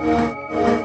Música